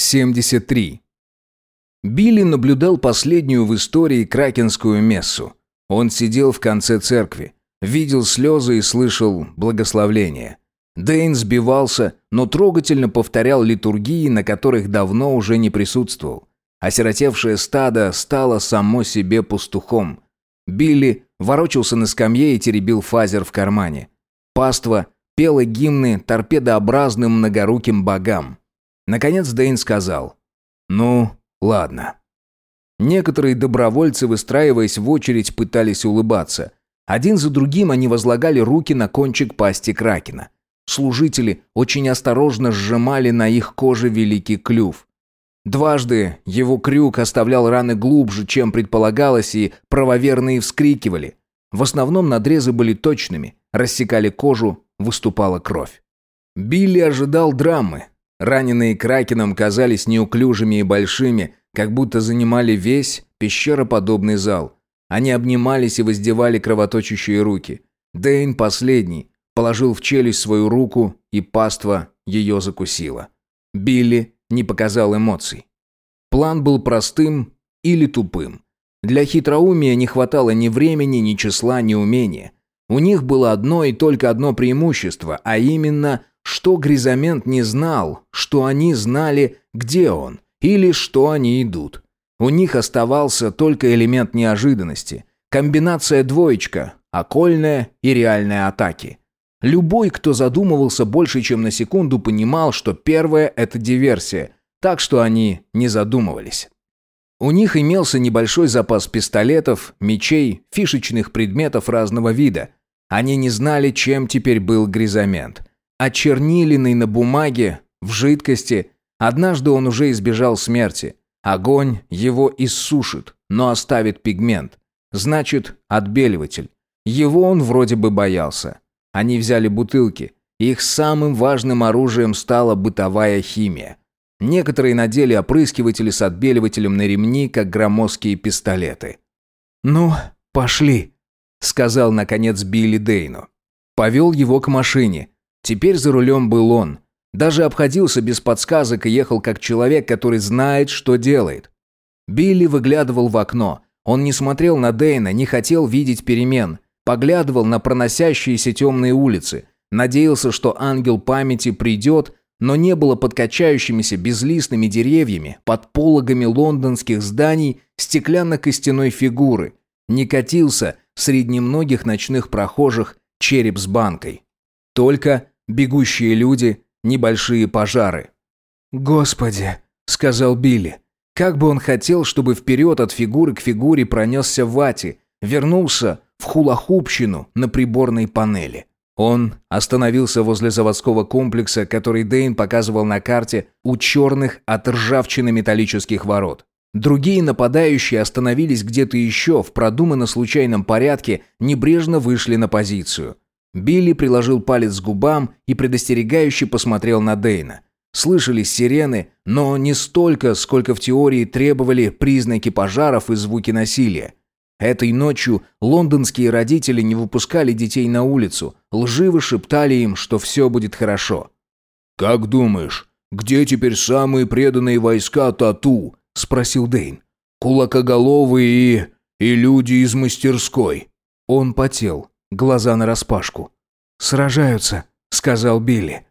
73. Билли наблюдал последнюю в истории кракенскую мессу. Он сидел в конце церкви, видел слезы и слышал благословление. Дэйн сбивался, но трогательно повторял литургии, на которых давно уже не присутствовал. Осиротевшее стадо стало само себе пастухом. Билли ворочался на скамье и теребил фазер в кармане. Паства пела гимны торпедообразным многоруким богам. Наконец Дэйн сказал «Ну, ладно». Некоторые добровольцы, выстраиваясь в очередь, пытались улыбаться. Один за другим они возлагали руки на кончик пасти Кракена. Служители очень осторожно сжимали на их коже великий клюв. Дважды его крюк оставлял раны глубже, чем предполагалось, и правоверные вскрикивали. В основном надрезы были точными, рассекали кожу, выступала кровь. Билли ожидал драмы, Раненые кракеном казались неуклюжими и большими, как будто занимали весь пещероподобный зал. Они обнимались и воздевали кровоточащие руки. Дэйн последний, положил в челюсть свою руку, и паства ее закусила. Билли не показал эмоций. План был простым или тупым. Для хитроумия не хватало ни времени, ни числа, ни умения. У них было одно и только одно преимущество, а именно что Гризамент не знал, что они знали, где он, или что они идут. У них оставался только элемент неожиданности, комбинация двоечка, окольная и реальная атаки. Любой, кто задумывался больше, чем на секунду, понимал, что первое – это диверсия, так что они не задумывались. У них имелся небольшой запас пистолетов, мечей, фишечных предметов разного вида. Они не знали, чем теперь был Гризамент – очерниленный на бумаге, в жидкости. Однажды он уже избежал смерти. Огонь его иссушит, но оставит пигмент. Значит, отбеливатель. Его он вроде бы боялся. Они взяли бутылки. Их самым важным оружием стала бытовая химия. Некоторые надели опрыскиватели с отбеливателем на ремни, как громоздкие пистолеты. «Ну, пошли», — сказал, наконец, Билли Дейну. Повел его к машине. Теперь за рулем был он. Даже обходился без подсказок и ехал как человек, который знает, что делает. Билли выглядывал в окно. Он не смотрел на Дэйна, не хотел видеть перемен. Поглядывал на проносящиеся темные улицы. Надеялся, что ангел памяти придет, но не было под качающимися безлистными деревьями, под пологами лондонских зданий стеклянно-костяной фигуры. Не катился среди многих ночных прохожих череп с банкой. Только бегущие люди, небольшие пожары. «Господи!» — сказал Билли. Как бы он хотел, чтобы вперед от фигуры к фигуре пронесся Вати, вернулся в хулахупщину на приборной панели. Он остановился возле заводского комплекса, который Дейн показывал на карте у черных от ржавчины металлических ворот. Другие нападающие остановились где-то еще, в продуманно случайном порядке, небрежно вышли на позицию. Билли приложил палец к губам и предостерегающе посмотрел на Дейна. Слышались сирены, но не столько, сколько в теории требовали признаки пожаров и звуки насилия. Этой ночью лондонские родители не выпускали детей на улицу, лживо шептали им, что все будет хорошо. «Как думаешь, где теперь самые преданные войска Тату?» – спросил Дейн. «Кулакоголовые и... и люди из мастерской». Он потел глаза нараспашку. «Сражаются», — сказал Билли.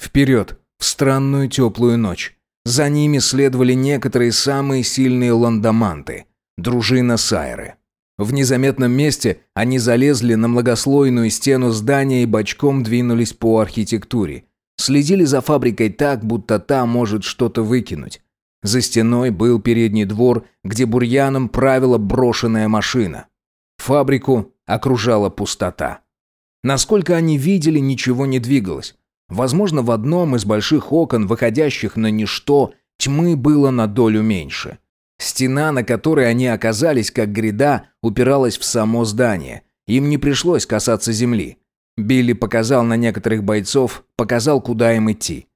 Вперед, в странную теплую ночь. За ними следовали некоторые самые сильные ландоманты. Дружина Сайры. В незаметном месте они залезли на многослойную стену здания и бочком двинулись по архитектуре. Следили за фабрикой так, будто та может что-то выкинуть. За стеной был передний двор, где бурьяном правила брошенная машина. Фабрику окружала пустота. Насколько они видели, ничего не двигалось. Возможно, в одном из больших окон, выходящих на ничто, тьмы было на долю меньше. Стена, на которой они оказались, как гряда, упиралась в само здание. Им не пришлось касаться земли. Билли показал на некоторых бойцов, показал, куда им идти.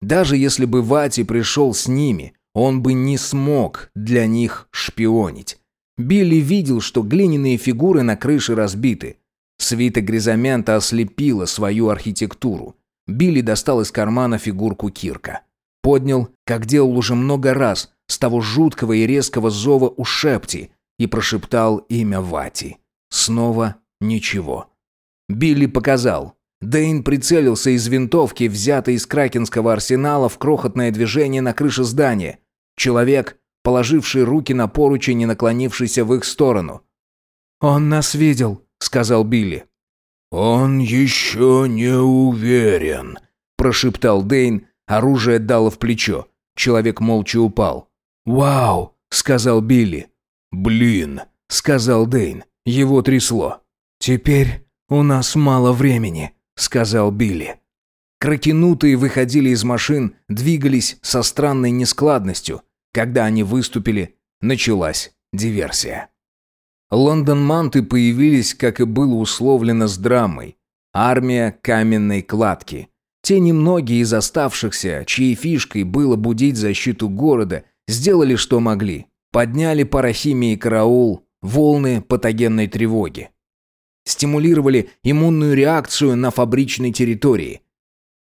Даже если бы Вати пришел с ними, он бы не смог для них шпионить. Билли видел, что глиняные фигуры на крыше разбиты. Свита гризамента ослепила свою архитектуру. Билли достал из кармана фигурку Кирка. Поднял, как делал уже много раз, с того жуткого и резкого зова у Шепти, и прошептал имя Вати. Снова ничего. Билли показал. Дэйн прицелился из винтовки, взятой из кракенского арсенала, в крохотное движение на крыше здания. Человек, положивший руки на поручень и наклонившийся в их сторону. «Он нас видел», — сказал Билли. «Он еще не уверен», — прошептал Дэйн, оружие дало в плечо. Человек молча упал. «Вау!» — сказал Билли. «Блин!» — сказал Дэйн. Его трясло. «Теперь у нас мало времени», — сказал Билли. Кракенутые выходили из машин, двигались со странной нескладностью. Когда они выступили, началась диверсия. Лондон-манты появились, как и было условлено с драмой. Армия каменной кладки. Те немногие из оставшихся, чьей фишкой было будить защиту города, сделали, что могли. Подняли парахимии караул, волны патогенной тревоги. Стимулировали иммунную реакцию на фабричной территории.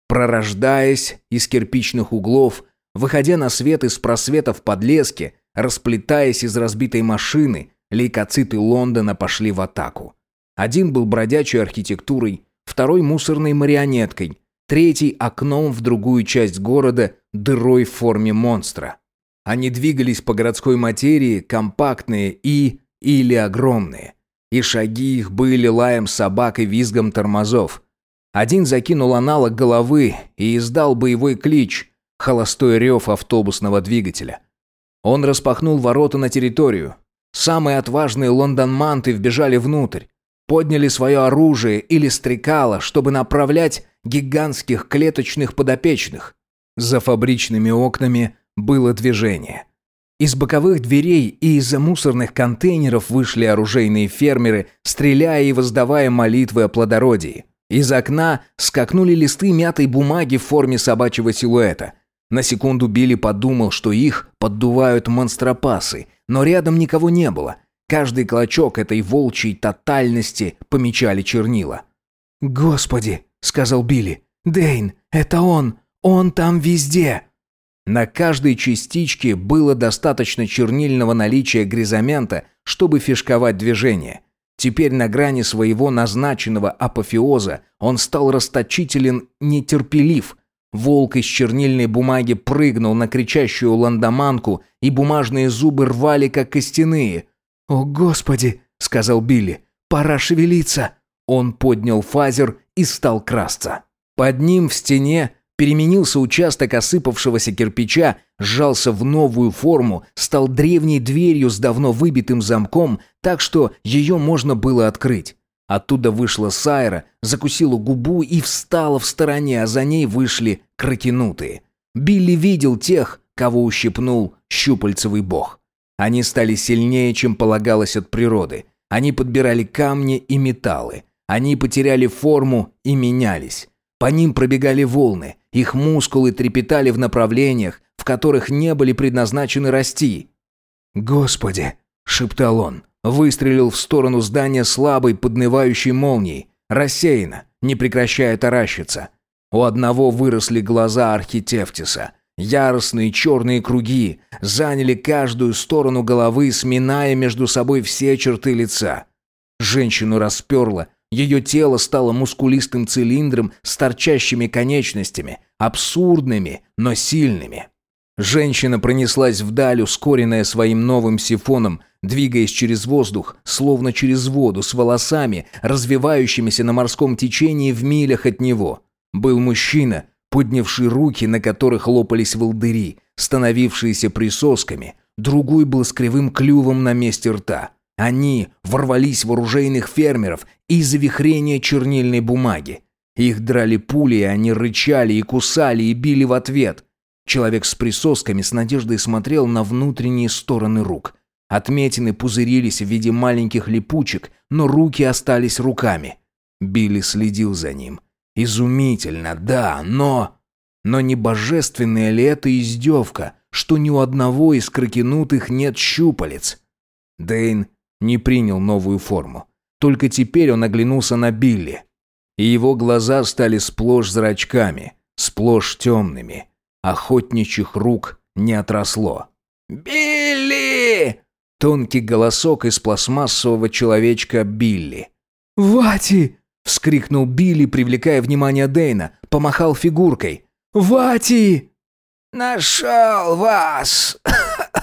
Пророждаясь из кирпичных углов, выходя на свет из просветов подлески, расплетаясь из разбитой машины, лейкоциты Лондона пошли в атаку. Один был бродячей архитектурой, второй мусорной марионеткой, третий окном в другую часть города, дырой в форме монстра. Они двигались по городской материи, компактные и или огромные. И шаги их были лаем собак и визгом тормозов. Один закинул аналог головы и издал боевой клич, холостой рев автобусного двигателя. Он распахнул ворота на территорию. Самые отважные лондонманты вбежали внутрь, подняли свое оружие или стрекало, чтобы направлять гигантских клеточных подопечных. За фабричными окнами было движение. Из боковых дверей и из-за мусорных контейнеров вышли оружейные фермеры, стреляя и воздавая молитвы о плодородии. Из окна скакнули листы мятой бумаги в форме собачьего силуэта. На секунду Билли подумал, что их поддувают монстропасы, но рядом никого не было. Каждый клочок этой волчьей тотальности помечали чернила. «Господи!» — сказал Билли. «Дэйн, это он! Он там везде!» На каждой частичке было достаточно чернильного наличия гризамента, чтобы фишковать движение. Теперь на грани своего назначенного апофеоза он стал расточителен, нетерпелив. Волк из чернильной бумаги прыгнул на кричащую ландоманку, и бумажные зубы рвали, как костяные. «О, Господи!» — сказал Билли. «Пора шевелиться!» Он поднял фазер и стал красться. Под ним в стене Переменился участок осыпавшегося кирпича, сжался в новую форму, стал древней дверью с давно выбитым замком, так что ее можно было открыть. Оттуда вышла Сайра, закусила губу и встала в стороне, а за ней вышли кракенутые. Билли видел тех, кого ущипнул щупальцевый бог. Они стали сильнее, чем полагалось от природы. Они подбирали камни и металлы. Они потеряли форму и менялись. По ним пробегали волны, их мускулы трепетали в направлениях, в которых не были предназначены расти. «Господи!» – шептал он. Выстрелил в сторону здания слабой, поднывающей молнией. Рассеянно, не прекращая таращиться. У одного выросли глаза архитефтиса. Яростные черные круги заняли каждую сторону головы, сминая между собой все черты лица. Женщину расперло, ее тело стало мускулистым цилиндром с торчащими конечностями, абсурдными, но сильными. Женщина пронеслась вдаль, ускоренная своим новым сифоном, двигаясь через воздух, словно через воду, с волосами, развивающимися на морском течении в милях от него. Был мужчина, поднявший руки, на которых лопались волдыри, становившиеся присосками, другой был с кривым клювом на месте рта. Они ворвались в оружейных фермеров из завихрения чернильной бумаги. Их драли пули, и они рычали и кусали и били в ответ. Человек с присосками с надеждой смотрел на внутренние стороны рук. Отметины пузырились в виде маленьких липучек, но руки остались руками. Билли следил за ним. Изумительно, да, но... Но не божественная ли это издевка, что ни у одного из кракенутых нет щупалец? Дейн не принял новую форму. Только теперь он оглянулся на Билли. И его глаза стали сплошь зрачками, сплошь темными. Охотничьих рук не отросло. «Билли!» Тонкий голосок из пластмассового человечка Билли. «Вати!» — вскрикнул Билли, привлекая внимание Дэйна. Помахал фигуркой. «Вати!» «Нашел вас!»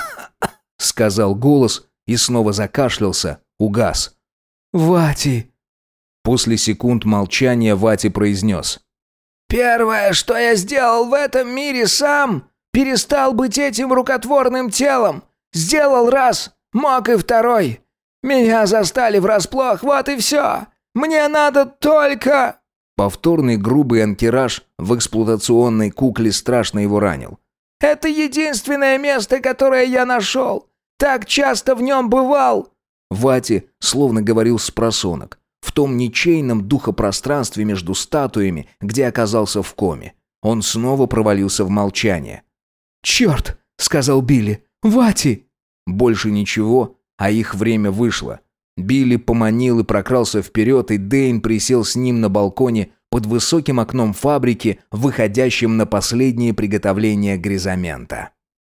— сказал голос и снова закашлялся, угас. «Вати!» После секунд молчания Вати произнес. «Первое, что я сделал в этом мире сам, перестал быть этим рукотворным телом. Сделал раз, мог и второй. Меня застали врасплох, вот и все. Мне надо только...» Повторный грубый анкераж в эксплуатационной кукле страшно его ранил. «Это единственное место, которое я нашел. Так часто в нем бывал!» Вати словно говорил с просонок. В том ничейном духопространстве между статуями, где оказался в коме. Он снова провалился в молчание. «Черт!» — сказал Билли. «Вати!» Больше ничего, а их время вышло. Билли поманил и прокрался вперед, и Дейн присел с ним на балконе под высоким окном фабрики, выходящим на последние приготовления гризамента.